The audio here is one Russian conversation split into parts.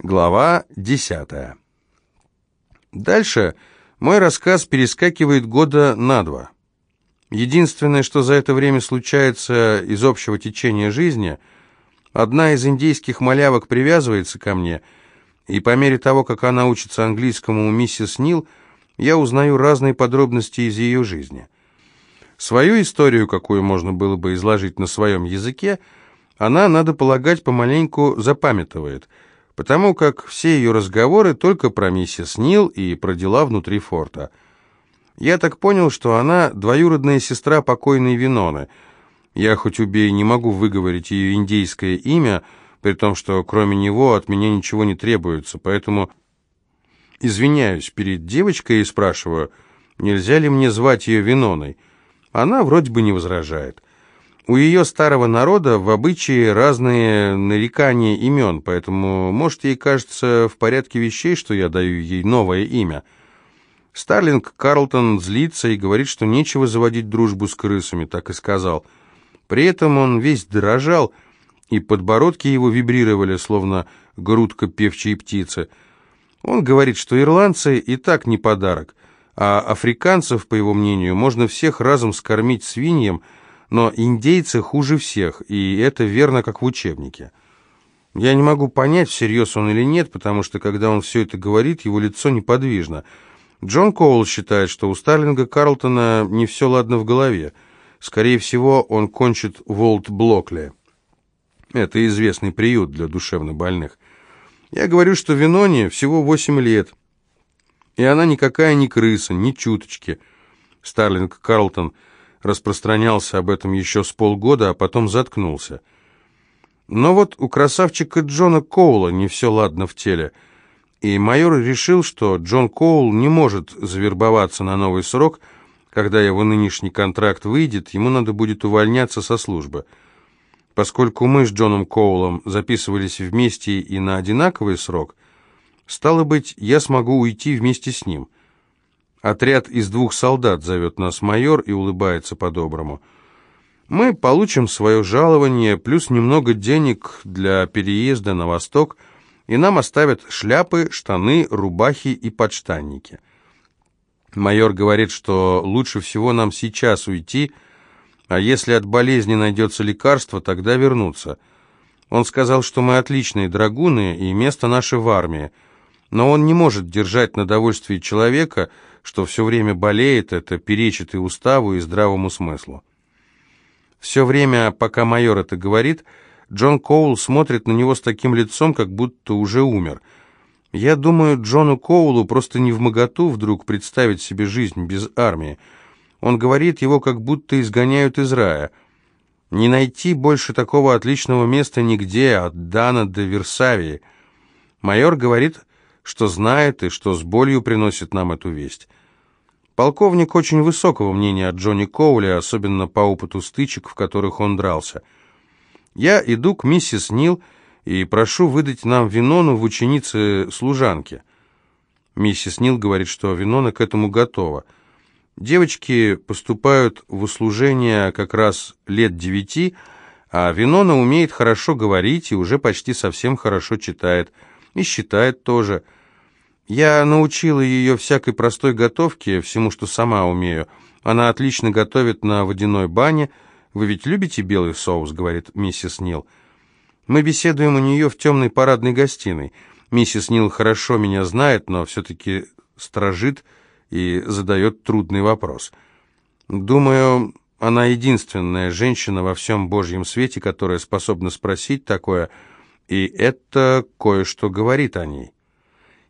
Глава 10. Дальше мой рассказ перескакивает года на два. Единственное, что за это время случается из общего течения жизни, одна из индейских малявок привязывается ко мне, и по мере того, как она учится английскому у миссис Нил, я узнаю разные подробности из ее жизни. Свою историю, какую можно было бы изложить на своем языке, она, надо полагать, помаленьку запамятовает – потому как все ее разговоры только про миссис Нил и про дела внутри форта. Я так понял, что она двоюродная сестра покойной Виноны. Я хоть убей не могу выговорить ее индейское имя, при том, что кроме него от меня ничего не требуется, поэтому извиняюсь перед девочкой и спрашиваю, нельзя ли мне звать ее Виноной. Она вроде бы не возражает. У ее старого народа в обычае разные нарекания имен, поэтому, может, ей кажется в порядке вещей, что я даю ей новое имя. Старлинг Карлтон злится и говорит, что нечего заводить дружбу с крысами, так и сказал. При этом он весь дрожал, и подбородки его вибрировали, словно грудка певчей птицы. Он говорит, что ирландцы и так не подарок, а африканцев, по его мнению, можно всех разом скормить свиньям, но индейцы хуже всех, и это верно, как в учебнике. Я не могу понять, всерьез он или нет, потому что, когда он все это говорит, его лицо неподвижно. Джон Коул считает, что у Старлинга Карлтона не все ладно в голове. Скорее всего, он кончит в Олд-Блокли. Это известный приют для душевнобольных. Я говорю, что Виноне всего восемь лет, и она никакая не крыса, ни чуточки. Старлинг Карлтон – распространялся об этом еще с полгода, а потом заткнулся. Но вот у красавчика Джона Коула не все ладно в теле, и майор решил, что Джон Коул не может завербоваться на новый срок, когда его нынешний контракт выйдет, ему надо будет увольняться со службы. Поскольку мы с Джоном Коулом записывались вместе и на одинаковый срок, стало быть, я смогу уйти вместе с ним – Отряд из двух солдат зовет нас майор и улыбается по-доброму. Мы получим свое жалование, плюс немного денег для переезда на восток, и нам оставят шляпы, штаны, рубахи и подштанники. Майор говорит, что лучше всего нам сейчас уйти, а если от болезни найдется лекарство, тогда вернуться. Он сказал, что мы отличные драгуны, и место наше в армии, но он не может держать на довольствии человека, что все время болеет, это перечит и уставу, и здравому смыслу. Все время, пока майор это говорит, Джон Коул смотрит на него с таким лицом, как будто уже умер. Я думаю, Джону Коулу просто не в моготу вдруг представить себе жизнь без армии. Он говорит, его как будто изгоняют из рая. Не найти больше такого отличного места нигде, от Дана до Версавии. Майор говорит, что знает и что с болью приносит нам эту весть. Полковник очень высокого мнения о Джонни Коуле, особенно по опыту стычек, в которых он дрался. Я иду к миссис Нил и прошу выдать нам Винону в ученице служанки. Миссис Нил говорит, что Винона к этому готова. Девочки поступают в услужение как раз лет девяти, а Винона умеет хорошо говорить и уже почти совсем хорошо читает. И считает тоже – я научила ее всякой простой готовке, всему, что сама умею. Она отлично готовит на водяной бане. Вы ведь любите белый соус, говорит миссис Нил. Мы беседуем у нее в темной парадной гостиной. Миссис Нил хорошо меня знает, но все-таки сторожит и задает трудный вопрос. Думаю, она единственная женщина во всем Божьем свете, которая способна спросить такое, и это кое-что говорит о ней.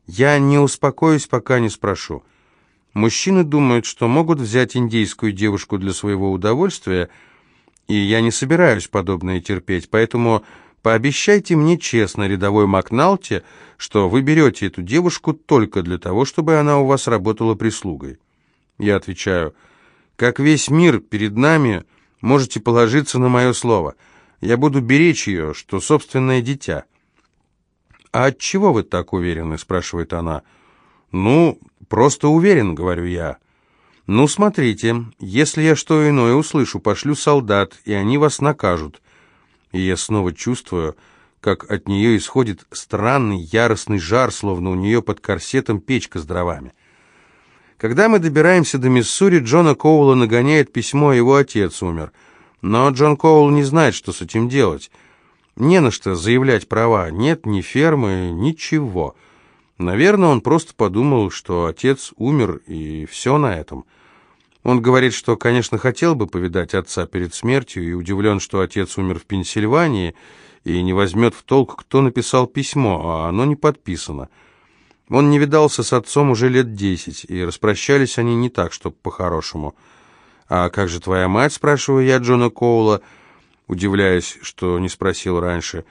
Я не успокоюсь, пока не спрошу. Мужчины думают, что могут взять индейскую девушку для своего удовольствия, и я не собираюсь подобное терпеть, поэтому пообещайте мне честно, рядовой Макналте, что вы берете эту девушку только для того, чтобы она у вас работала прислугой. Я отвечаю, как весь мир перед нами, можете положиться на мое слово. Я буду беречь ее, что собственное дитя». «А от чего вы так уверены?» – спрашивает она. «Ну, просто уверен», – говорю я. «Ну, смотрите, если я что иное услышу, пошлю солдат, и они вас накажут». И я снова чувствую, как от нее исходит странный яростный жар, словно у нее под корсетом печка с дровами. Когда мы добираемся до Миссури, Джона Коула нагоняет письмо, его отец умер. Но Джон Коул не знает, что с этим делать. Не на что заявлять права, нет ни фермы, ничего. Наверное, он просто подумал, что отец умер, и все на этом. Он говорит, что, конечно, хотел бы повидать отца перед смертью, и удивлен, что отец умер в Пенсильвании, и не возьмет в толк, кто написал письмо, а оно не подписано. Он не видался с отцом уже лет десять, и распрощались они не так, чтоб по-хорошему. «А как же твоя мать?» — спрашиваю я Джона Коула, удивляясь, что не спросил раньше.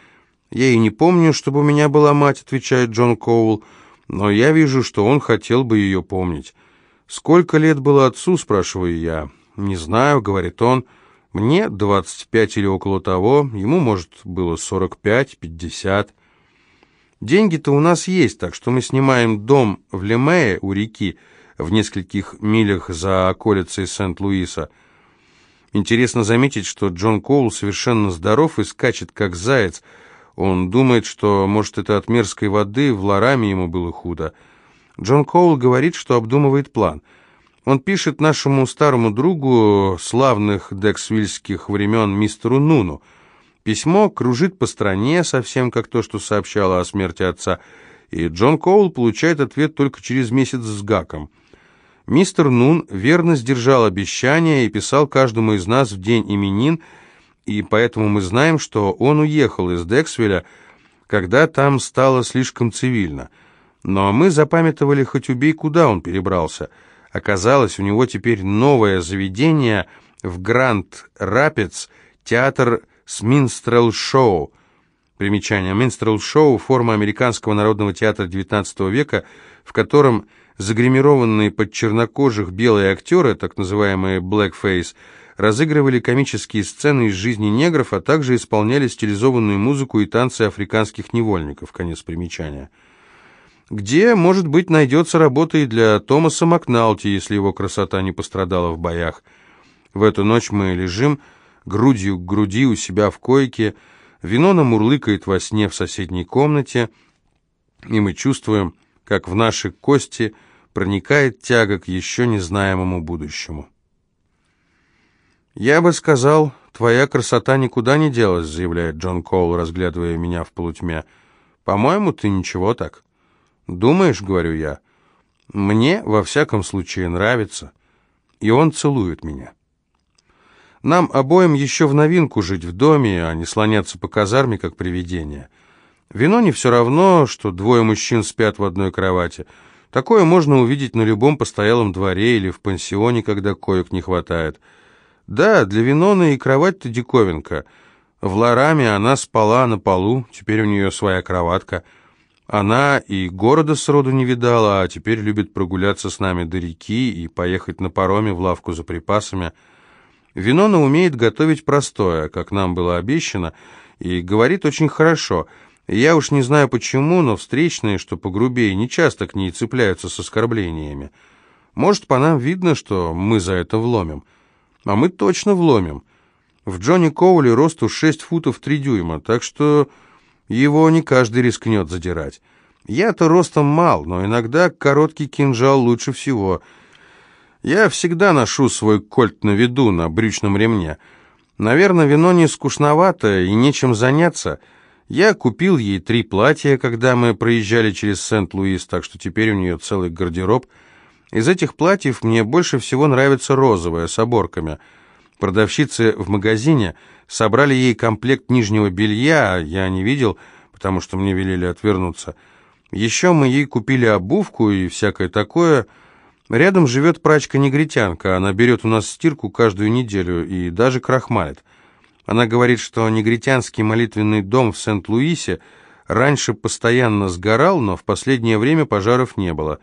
«Я и не помню, чтобы у меня была мать», — отвечает Джон Коул, «но я вижу, что он хотел бы ее помнить». «Сколько лет было отцу?» — спрашиваю я. «Не знаю», — говорит он, — мне 25 или около того, ему, может, было 45-50. Деньги-то у нас есть, так что мы снимаем дом в Лемее у реки, в нескольких милях за околицей Сент-Луиса. Интересно заметить, что Джон Коул совершенно здоров и скачет, как заяц. Он думает, что, может, это от мерзкой воды, в Лараме ему было худо. Джон Коул говорит, что обдумывает план — он пишет нашему старому другу славных дексвильских времен мистеру Нуну. Письмо кружит по стране, совсем как то, что сообщало о смерти отца, и Джон Коул получает ответ только через месяц с гаком. Мистер Нун верно сдержал обещание и писал каждому из нас в день именин, и поэтому мы знаем, что он уехал из Дексвилля, когда там стало слишком цивильно. Но мы запамятовали хоть убей, куда он перебрался – Оказалось, у него теперь новое заведение в Гранд-Рапидс, театр с минстрел-шоу. Примечание. Минстрел-шоу – форма американского народного театра XIX века, в котором загримированные под чернокожих белые актеры, так называемые blackface, разыгрывали комические сцены из жизни негров, а также исполняли стилизованную музыку и танцы африканских невольников. Конец примечания где, может быть, найдется работа и для Томаса Макналти, если его красота не пострадала в боях. В эту ночь мы лежим грудью к груди у себя в койке, Винона мурлыкает во сне в соседней комнате, и мы чувствуем, как в наши кости проникает тяга к еще незнаемому будущему. «Я бы сказал, твоя красота никуда не делась», — заявляет Джон Коул, разглядывая меня в полутьме. «По-моему, ты ничего так». «Думаешь, — говорю я, — мне, во всяком случае, нравится». И он целует меня. Нам обоим еще в новинку жить в доме, а не слоняться по казарме, как привидения. Вино не все равно, что двое мужчин спят в одной кровати. Такое можно увидеть на любом постоялом дворе или в пансионе, когда коек не хватает. Да, для Винона и кровать-то диковинка. В Лараме она спала на полу, теперь у нее своя кроватка — она и города сроду не видала, а теперь любит прогуляться с нами до реки и поехать на пароме в лавку за припасами. Винона умеет готовить простое, как нам было обещано, и говорит очень хорошо. Я уж не знаю почему, но встречные, что погрубее, не часто к ней цепляются с оскорблениями. Может, по нам видно, что мы за это вломим. А мы точно вломим. В Джонни Коуле росту 6 футов 3 дюйма, так что... Его не каждый рискнет задирать. Я-то ростом мал, но иногда короткий кинжал лучше всего. Я всегда ношу свой кольт на виду, на брючном ремне. Наверное, вино не скучновато и нечем заняться. Я купил ей три платья, когда мы проезжали через Сент-Луис, так что теперь у нее целый гардероб. Из этих платьев мне больше всего нравится розовое, с оборками. Продавщицы в магазине собрали ей комплект нижнего белья, я не видел, потому что мне велели отвернуться. Еще мы ей купили обувку и всякое такое. Рядом живет прачка-негритянка, она берет у нас стирку каждую неделю и даже крахмалит. Она говорит, что негритянский молитвенный дом в Сент-Луисе раньше постоянно сгорал, но в последнее время пожаров не было.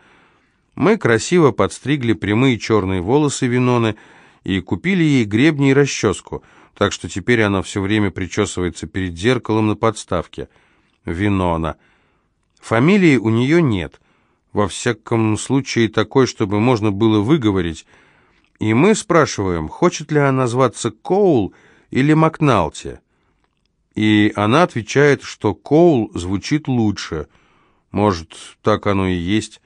Мы красиво подстригли прямые черные волосы Виноны и купили ей гребни и расческу — так что теперь она все время причесывается перед зеркалом на подставке. Винона. Фамилии у нее нет. Во всяком случае такой, чтобы можно было выговорить. И мы спрашиваем, хочет ли она назваться Коул или Макналти. И она отвечает, что Коул звучит лучше. Может, так оно и есть.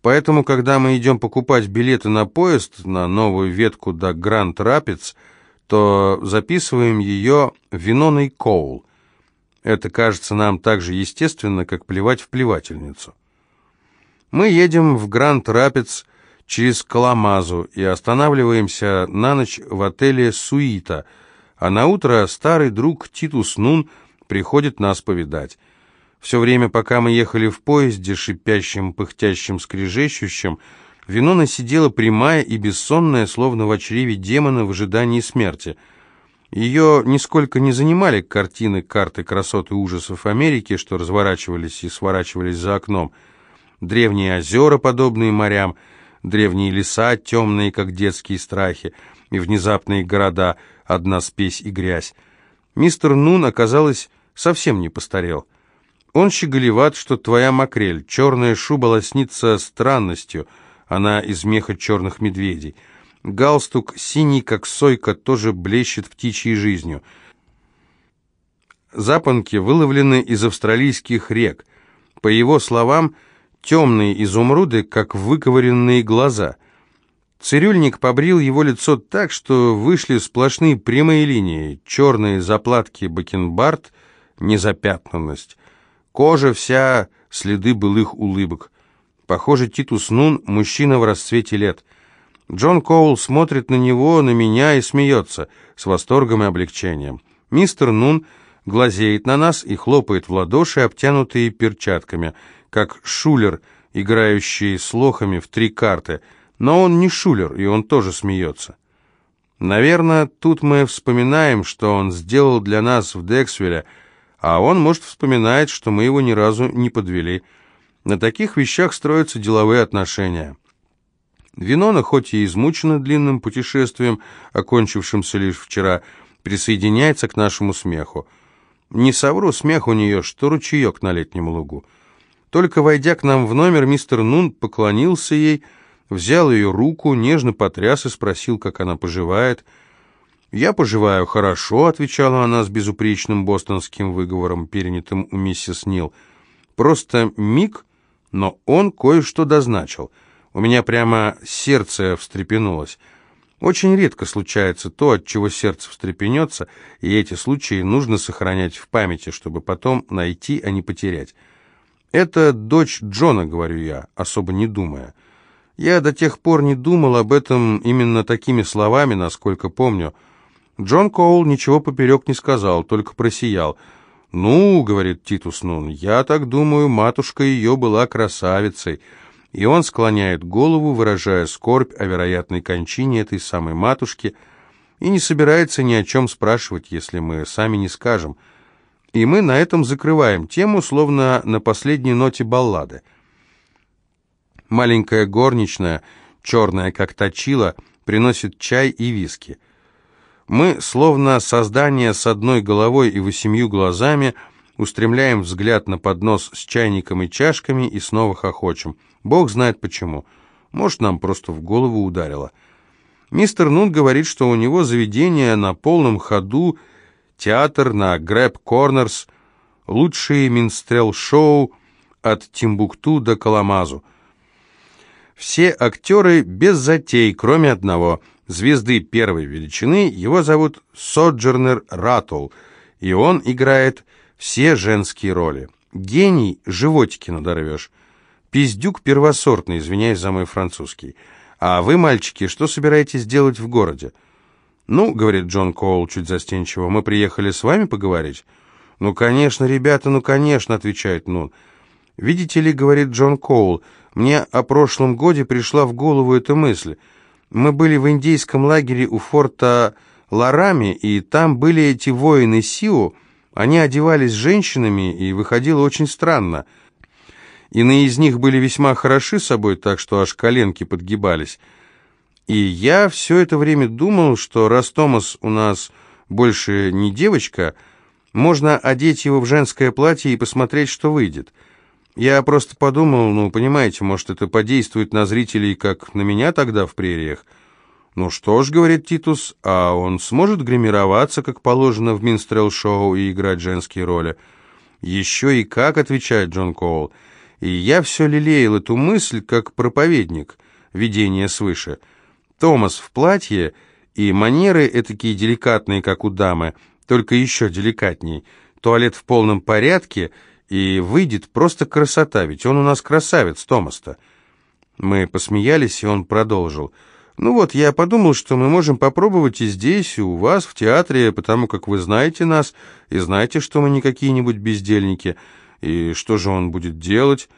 Поэтому, когда мы идем покупать билеты на поезд на новую ветку до Гранд Рапидс, то записываем ее Виноной Коул. Это кажется нам так же естественно, как плевать в плевательницу. Мы едем в Гранд Рапидс через Каламазу и останавливаемся на ночь в отеле «Суита», а на утро старый друг Титус Нун приходит нас повидать. Все время, пока мы ехали в поезде, шипящим, пыхтящим, скрежещущим, Винона сидела прямая и бессонная, словно в чреве демона в ожидании смерти. Ее нисколько не занимали картины, карты красоты ужасов Америки, что разворачивались и сворачивались за окном. Древние озера, подобные морям, древние леса, темные, как детские страхи, и внезапные города, одна спесь и грязь. Мистер Нун, оказалось, совсем не постарел. Он щеголеват, что твоя макрель. Черная шуба лоснится странностью. Она из меха черных медведей. Галстук синий, как сойка, тоже блещет птичьей жизнью. Запонки выловлены из австралийских рек. По его словам, темные изумруды, как выковыренные глаза. Цирюльник побрил его лицо так, что вышли сплошные прямые линии, черные заплатки бакенбард, незапятнанность. Кожа вся, следы былых улыбок. Похоже, Титус Нун – мужчина в расцвете лет. Джон Коул смотрит на него, на меня и смеется, с восторгом и облегчением. Мистер Нун глазеет на нас и хлопает в ладоши, обтянутые перчатками, как шулер, играющий с лохами в три карты. Но он не шулер, и он тоже смеется. Наверное, тут мы вспоминаем, что он сделал для нас в Дексвилле – а он, может, вспоминает, что мы его ни разу не подвели. На таких вещах строятся деловые отношения. Винона, хоть и измучена длинным путешествием, окончившимся лишь вчера, присоединяется к нашему смеху. Не совру, смех у нее, что ручеек на летнем лугу. Только войдя к нам в номер, мистер Нун поклонился ей, взял ее руку, нежно потряс и спросил, как она поживает – «Я поживаю хорошо», — отвечала она с безупречным бостонским выговором, перенятым у миссис Нил. «Просто миг, но он кое-что дозначил. У меня прямо сердце встрепенулось. Очень редко случается то, от чего сердце встрепенется, и эти случаи нужно сохранять в памяти, чтобы потом найти, а не потерять. «Это дочь Джона», — говорю я, особо не думая. Я до тех пор не думал об этом именно такими словами, насколько помню, — Джон Коул ничего поперек не сказал, только просиял. «Ну, — говорит Титус Нун, — я так думаю, матушка ее была красавицей». И он склоняет голову, выражая скорбь о вероятной кончине этой самой матушки, и не собирается ни о чем спрашивать, если мы сами не скажем. И мы на этом закрываем тему, словно на последней ноте баллады. Маленькая горничная, черная как точила, приносит чай и виски — мы, словно создание с одной головой и восемью глазами, устремляем взгляд на поднос с чайником и чашками и снова хохочем. Бог знает почему. Может, нам просто в голову ударило. Мистер Нун говорит, что у него заведение на полном ходу, театр на Грэб Корнерс, лучшие минстрел-шоу от Тимбукту до Каламазу. Все актеры без затей, кроме одного – звезды первой величины, его зовут Соджернер Раттл, и он играет все женские роли. Гений, животики надорвешь. Пиздюк первосортный, извиняюсь за мой французский. А вы, мальчики, что собираетесь делать в городе? Ну, говорит Джон Коул чуть застенчиво, мы приехали с вами поговорить. Ну, конечно, ребята, ну, конечно, отвечает Нун. Видите ли, говорит Джон Коул, мне о прошлом годе пришла в голову эта мысль. Мы были в индейском лагере у форта Ларами, и там были эти воины Сиу. Они одевались женщинами, и выходило очень странно. Иные из них были весьма хороши собой, так что аж коленки подгибались. И я все это время думал, что раз Томас у нас больше не девочка, можно одеть его в женское платье и посмотреть, что выйдет. Я просто подумал, ну, понимаете, может, это подействует на зрителей, как на меня тогда в прериях. «Ну что ж», — говорит Титус, — «а он сможет гримироваться, как положено в минстрел-шоу, и играть женские роли?» «Еще и как», — отвечает Джон Коул. «И я все лелеял эту мысль, как проповедник, видение свыше. Томас в платье и манеры этакие деликатные, как у дамы, только еще деликатней. Туалет в полном порядке, и выйдет просто красота, ведь он у нас красавец, Томас-то». Мы посмеялись, и он продолжил — ну вот, я подумал, что мы можем попробовать и здесь, и у вас, в театре, потому как вы знаете нас, и знаете, что мы не какие-нибудь бездельники. И что же он будет делать?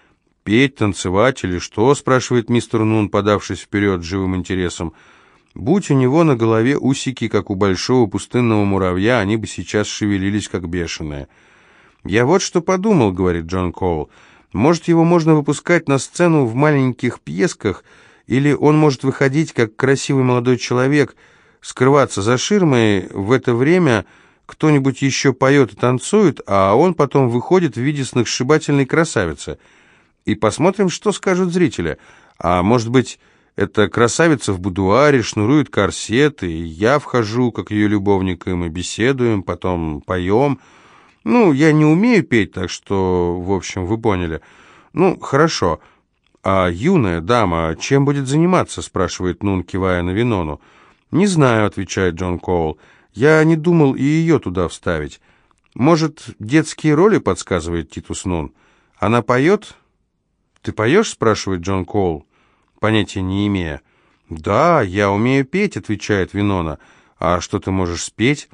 Петь, танцевать или что?» спрашивает мистер Нун, подавшись вперед живым интересом. Будь у него на голове усики, как у большого пустынного муравья, они бы сейчас шевелились, как бешеные. «Я вот что подумал», — говорит Джон Коул. «Может, его можно выпускать на сцену в маленьких пьесках, или он может выходить как красивый молодой человек, скрываться за ширмой, в это время кто-нибудь еще поет и танцует, а он потом выходит в виде сногсшибательной красавицы. И посмотрим, что скажут зрители. А может быть, эта красавица в будуаре шнурует корсет, и я вхожу, как ее любовник, и мы беседуем, потом поем. Ну, я не умею петь, так что, в общем, вы поняли. Ну, хорошо. «А юная дама чем будет заниматься?» — спрашивает Нун, кивая на Винону. «Не знаю», — отвечает Джон Коул. «Я не думал и ее туда вставить. Может, детские роли?» — подсказывает Титус Нун. «Она поет?» «Ты поешь?» — спрашивает Джон Коул, понятия не имея. «Да, я умею петь», — отвечает Винона. «А что ты можешь спеть?»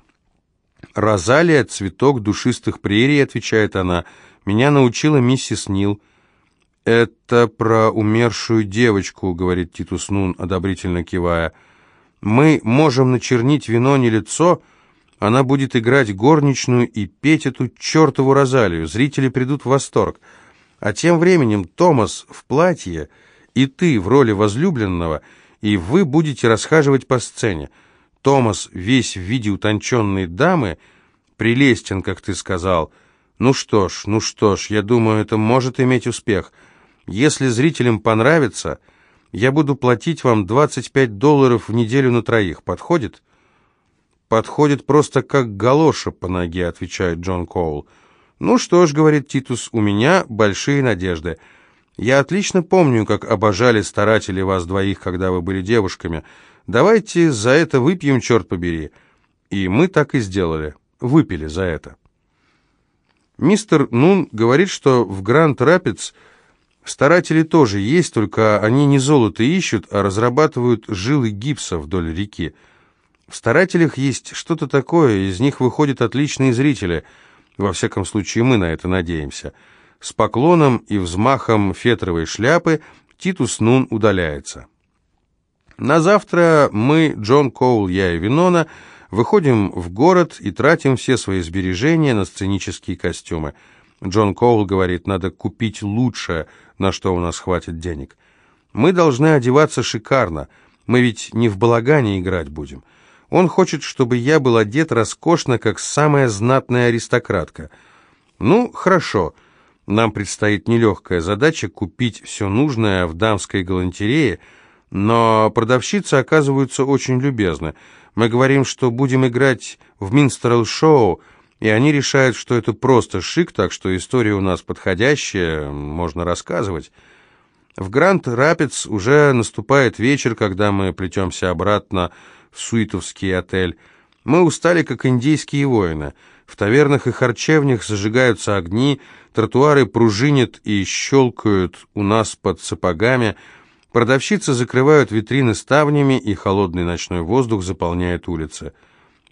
«Розалия, цветок душистых прерий», — отвечает она. «Меня научила миссис Нил». «Это про умершую девочку», — говорит Титус Нун, одобрительно кивая. «Мы можем начернить вино не лицо, она будет играть горничную и петь эту чертову Розалию. Зрители придут в восторг. А тем временем Томас в платье и ты в роли возлюбленного, и вы будете расхаживать по сцене. Томас весь в виде утонченной дамы, прелестен, как ты сказал. Ну что ж, ну что ж, я думаю, это может иметь успех». Если зрителям понравится, я буду платить вам 25 долларов в неделю на троих. Подходит?» «Подходит просто как галоша по ноге», — отвечает Джон Коул. «Ну что ж», — говорит Титус, — «у меня большие надежды. Я отлично помню, как обожали старатели вас двоих, когда вы были девушками. Давайте за это выпьем, черт побери». И мы так и сделали. Выпили за это. Мистер Нун говорит, что в Гранд-Рапидс Старатели тоже есть, только они не золото ищут, а разрабатывают жилы гипса вдоль реки. В старателях есть что-то такое, из них выходят отличные зрители. Во всяком случае, мы на это надеемся. С поклоном и взмахом фетровой шляпы Титус Нун удаляется. На завтра мы, Джон Коул, я и Винона, выходим в город и тратим все свои сбережения на сценические костюмы. Джон Коул говорит, надо купить лучшее, на что у нас хватит денег. Мы должны одеваться шикарно, мы ведь не в балагане играть будем. Он хочет, чтобы я был одет роскошно, как самая знатная аристократка. Ну, хорошо, нам предстоит нелегкая задача купить все нужное в дамской галантерее, но продавщицы оказываются очень любезны. Мы говорим, что будем играть в Минстерл-шоу, и они решают, что это просто шик, так что история у нас подходящая, можно рассказывать. В Гранд-Рапидс уже наступает вечер, когда мы плетемся обратно в Суитовский отель. Мы устали, как индейские воины. В тавернах и харчевнях зажигаются огни, тротуары пружинят и щелкают у нас под сапогами, продавщицы закрывают витрины ставнями, и холодный ночной воздух заполняет улицы.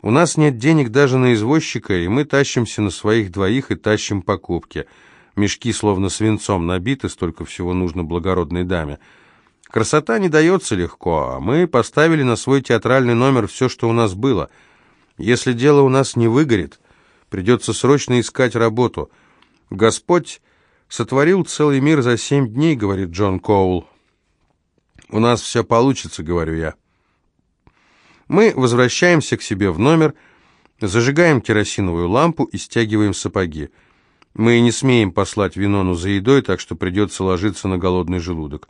У нас нет денег даже на извозчика, и мы тащимся на своих двоих и тащим покупки. Мешки словно свинцом набиты, столько всего нужно благородной даме. Красота не дается легко, а мы поставили на свой театральный номер все, что у нас было. Если дело у нас не выгорит, придется срочно искать работу. Господь сотворил целый мир за семь дней, говорит Джон Коул. У нас все получится, говорю я. Мы возвращаемся к себе в номер, зажигаем керосиновую лампу и стягиваем сапоги. Мы не смеем послать Винону за едой, так что придется ложиться на голодный желудок.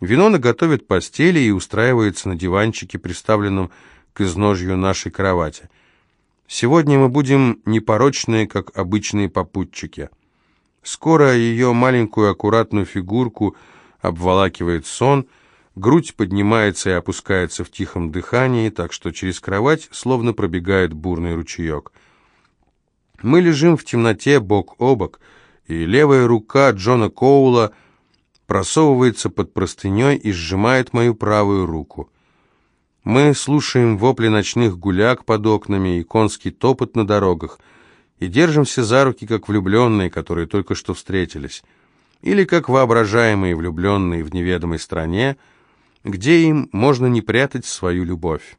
Винона готовит постели и устраивается на диванчике, приставленном к изножью нашей кровати. Сегодня мы будем непорочные, как обычные попутчики. Скоро ее маленькую аккуратную фигурку обволакивает сон, грудь поднимается и опускается в тихом дыхании, так что через кровать словно пробегает бурный ручеек. Мы лежим в темноте бок о бок, и левая рука Джона Коула просовывается под простыней и сжимает мою правую руку. Мы слушаем вопли ночных гуляк под окнами и конский топот на дорогах, и держимся за руки, как влюбленные, которые только что встретились, или как воображаемые влюбленные в неведомой стране, где им можно не прятать свою любовь.